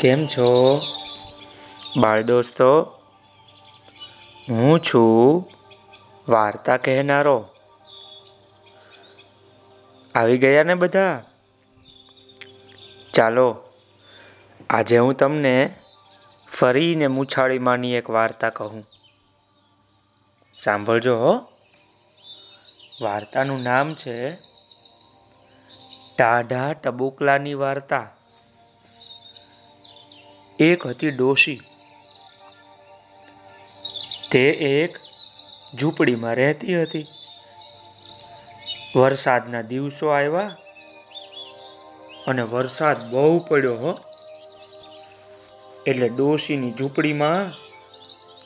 કેમ છો? બાળ દોસ્તો, હું છું વાર્તા કહેનારો. આવી ગયા ને બધા? ચાલો, આજે હું તમને ફરીને મૂછાળીમાંની એક વાર્તા કહું. સાંભળજો હો. વાર્તાનું નામ છે ટાઢા ટબુકલાની વાર્તા. એક હતી ડોશી. તે એક ઝૂંપડીમાં રહેતી હતી. વરસાદના દિવસો આવ્યા અને વરસાદ બહુ પડ્યો હો. એટલે ડોશીની ઝૂંપડીમાં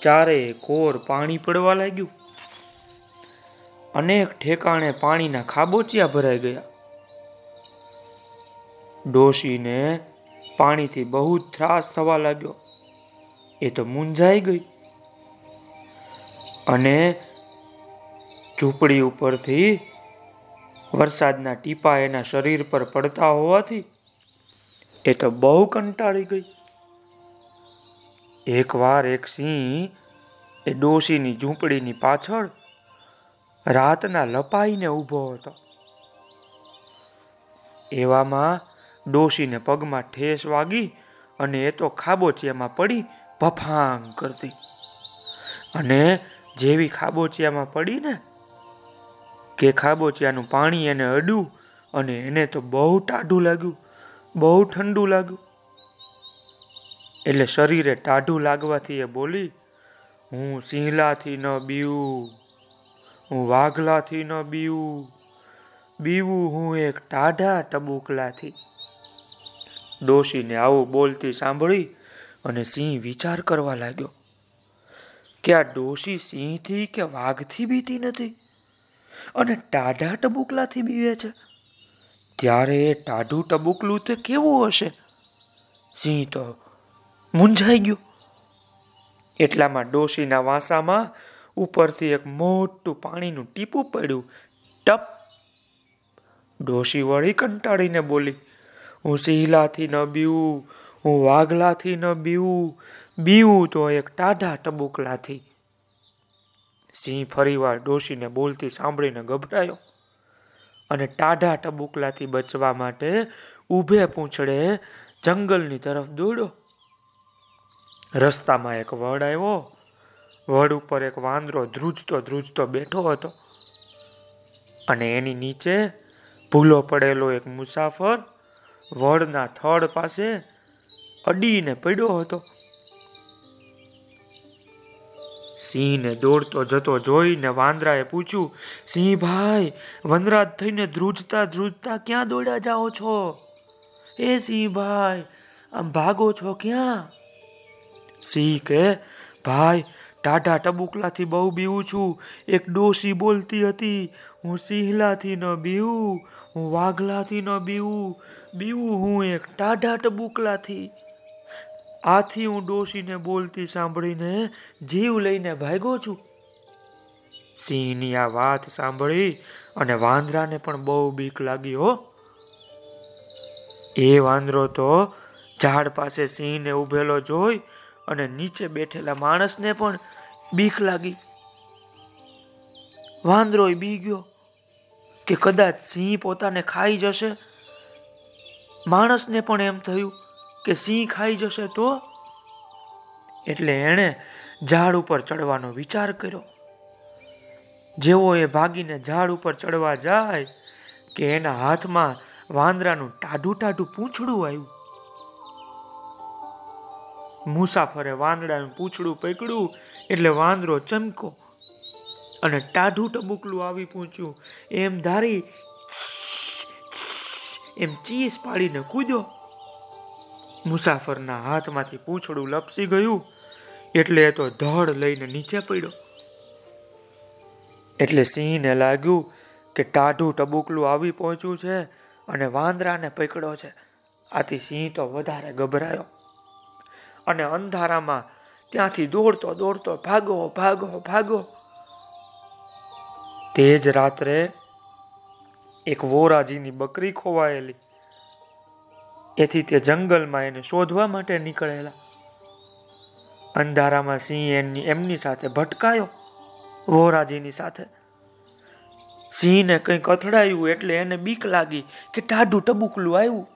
ચારે કોર પાણી પડવા લાગ્યું. અનેક ઠેકાણે પાણીના ખાબોચિયા ભરાઈ ગયા. ડોશીને પાણીથી બહુ ત્રાસ થવા લાગ્યો. એ તો મૂંઝાઈ ગઈ. અને ઝૂંપડી ઉપરથી વરસાદના ટીપા એના શરીર પર પડતા હોવાથી એ તો બહુ કંટાળી ગઈ. એકવાર એક સિંહ એ ડોશીની ઝૂંપડીની પાછળ રાતના લપાઈને ઊભો હતો. એવામાં ડોશીને પગમાં ઠેસ વાગી અને એ તો ખાબોચિયામાં પડી ભફાંગ કરતી. અને જેવી ખાબોચિયામાં પડી ને કે ખાબોચિયાનું પાણી એને અડ્યું અને એને તો બહુ ટાઢું લાગ્યું, બહુ ઠંડુ લાગ્યું. એટલે શરીરે ટાઢું લાગવાથી એ બોલી, હું સિંહલાથી ન બીવું, હું વાઘલાથી ન બીવું બીવું હું એક ટાઢા ટબુકલાથી. ડોશીને આવું બોલતી સાંભળી અને સિંહ વિચાર કરવા લાગ્યો કે આ ડોશી સિંહથી કે વાઘથી બીતી નથી અને ટાઢા ટબુકલાથી બીવે છે. ત્યારે એ ટાઢું ટબુકલું તો કેવું હશે? સિંહ તો મૂંઝાઈ ગયો. એટલામાં ડોશીના વાંસામાં ઉપરથી એક મોટું પાણીનું ટીપું પડ્યું. ટપ! ડોશી વળી કંટાળીને બોલી હું સિહલાથી ન બીવું, હું વાઘલાથી ન બીવું બીવું તો એક ટાઢા ટબુકલાથી. સિંહ ફરીવાર ડોશીને બોલતી સાંભળીને ગભરાયો અને ટાઢા ટબુકલાથી બચવા માટે ઊભે પૂંછડે જંગલની તરફ દોડ્યો. રસ્તામાં એક વડ આવ્યો. વડ ઉપર એક વાંદરો ધ્રુજતો ધ્રુજતો બેઠો હતો અને એની નીચે ભૂલો પડેલો એક મુસાફર વડના થડ પાસે અડીને પડ્યો હતો. સિંહને દોડતો જતો જોઈને વાંદરાએ પૂછ્યું, સિંહ ભાઈ, વનરાજ થઈને ધ્રુજતા ધ્રુજતા ક્યાં દોડ્યા જાઓ છો? એ સિંહ ભાઈ, આમ ભાગો છો ક્યાં? સિંહ કે ભાઈ, ટાઢા ટબુકલાથી બહુ બીવું છું. એક ડોશી બોલતી હતી, હું સિંહલાથી ન બીવું, હું વાઘલાથી ન બીવું. બીવું હું એક ટાઢા ટબુકલાથી. આથી હું ડોશીને બોલતી સાંભળીને જીવ લઈને ભાગ્યો છું. સિંહની આ વાત સાંભળી અને વાંદરાને પણ બહુ બીક લાગી હો. એ વાંદરો તો ઝાડ પાસે સિંહને ઉભેલો જોઈ અને નીચે બેઠેલા માણસને પણ બીક લાગી. વાંદરો બી ગયો કે કદાચ સિંહ પોતાને ખાઈ જશે માણસને પણ એમ થયું કે સિંહ ખાઈ જશે તો? એટલે એણે ઝાડ ઉપર ચડવાનો વિચાર કર્યો. જેવો એ ભાગીને ઝાડ ઉપર ચડવા જાય કે એના હાથમાં વાંદરાનું ટાઢું ટાઢું પૂંછડું આવ્યું. મુસાફરે વાંદરાનું પૂંછડું પકડ્યું એટલે વાંદરો ચમકો અને ટાઢું ટબુકલું આવી પૂછ્યું. એમ ધારી એમ ચીસ પાડીને કૂદ્યો. મુસાફરના હાથમાંથી પૂંછડું લપસી ગયું, એટલે એ તો ધડ લઈને નીચે પડ્યો. એટલે સિંહને લાગ્યું કે ટાઢું ટબુકલું આવી પહોંચ્યું છે અને વાંદરાને પકડ્યો છે. આથી સિંહ તો વધારે ગભરાયો. અને અંધારામાં ત્યાંથી દોડતો દોડતો ભાગો ભાગો ભાગો. તે જ રાત્રે એક વોરાજીની બકરી ખોવાયેલી. એથી તે જંગલમાં એને શોધવા માટે નીકળેલા. અંધારામાં સિંહ એમની એમની સાથે ભટકાયો, વોરાજીની સાથે. સિંહને કંઈક અથડાયું એટલે એને બીક લાગી કે ટાઢું ટબુકલું આવ્યું.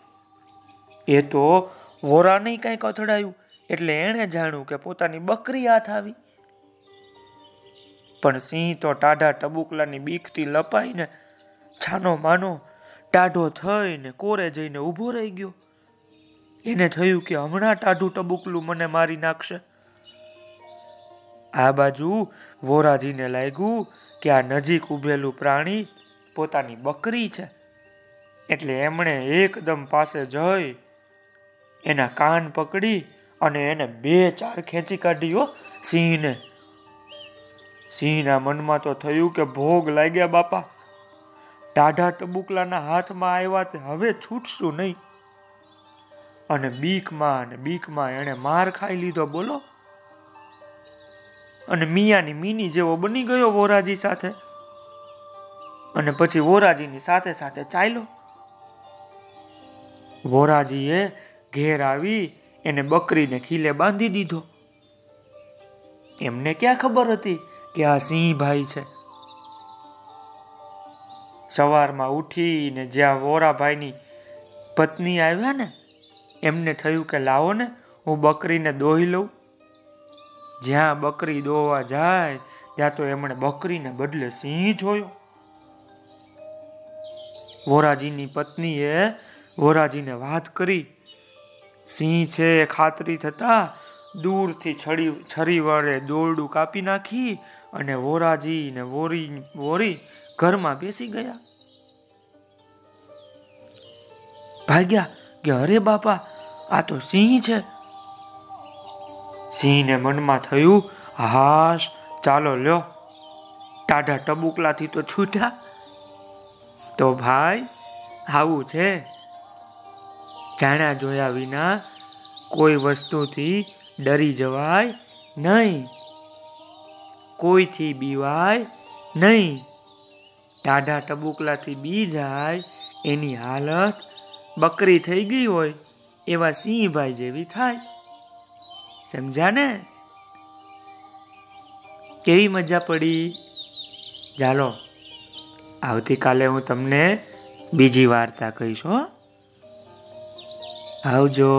એ તો વોરાને કંઈક અથડાયું એટલે એણે જાણ્યું કે પોતાની બકરી હાથ આવી. પણ સિંહ તો ટાઢા ટબુકલાની બીકથી લપાઈને છાનો માનો ટાઢો થઈને કોરે જઈને ઊભો રહી ગયો. એને થયું કે હમણાં ટાઢું ટબુકલું મને મારી નાખશે. આ બાજુ વોરાજીને લાગ્યું કે આ નજીક ઊભેલું પ્રાણી પોતાની બકરી છે. એટલે એમણે એકદમ પાસે જઈ એના કાન પકડી અને એને બે ચાર ખેંચી કાઢ્યો. સિંહને, સિંહના મનમાં તો થયું કે ભોગ લાગ્યા બાપા. ટાઢા ટબુકલાના હાથમાં આવ્યા તે હવે છૂટશું નહીં. અને બીકમાં અને બીકમાં એણે માર ખાઈ લીધો, બોલો. અને મિયાની મીની જેવો બની ગયો વોરાજી સાથે. અને પછી વોરાજીની સાથે સાથે ચાલ્યો. વોરાજીએ ઘેર આવી એને બકરીને ખીલે બાંધી દીધો. એમને ક્યાં ખબર હતી કે આ સિંહ ભાઈ છે? સવારમાં ઉઠીને જ્યાં વોરાભાઈની પત્ની આવ્યા ને, એમને થયું કે લાવો ને, હું બકરીને દોહી લઉં. જ્યાં બકરી દોવા જાય, ત્યાં તો એમણે બકરીને બદલે સિંહ જોયો. વોરાજીની પત્નીએ વોરાજીને વાત કરી. સિંહ છે એ ખાતરી થતા દૂરથી છડી, છરી વડે દોરડું કાપી નાખી અને વોરાજી ને વોરી વોરી ઘરમાં બેસી ગયા. ભાગ્યા કે અરે બાપા, આ તો સિંહ છે. સિંહને મનમાં થયું, હાશ, ચાલો લ્યો. ટાઢા ટબુકલાથી તો છૂટ્યા તો ભાઈ, આવું છે. જાણ્યા જોયા વિના કોઈ વસ્તુથી ડરી જવાય નહીં. કોઈથી બીવાય નહીં. ટાઢા ટબુકલાથી બી જાય, એની હાલત બકરી થઈ ગઈ હોય, એવા સિંહભાઈ જેવી થાય. સમજ્યા ને કેવી મજા પડી? ચાલો, આવતીકાલે હું તમને બીજી વાર્તા કહીશ હો. આવજો.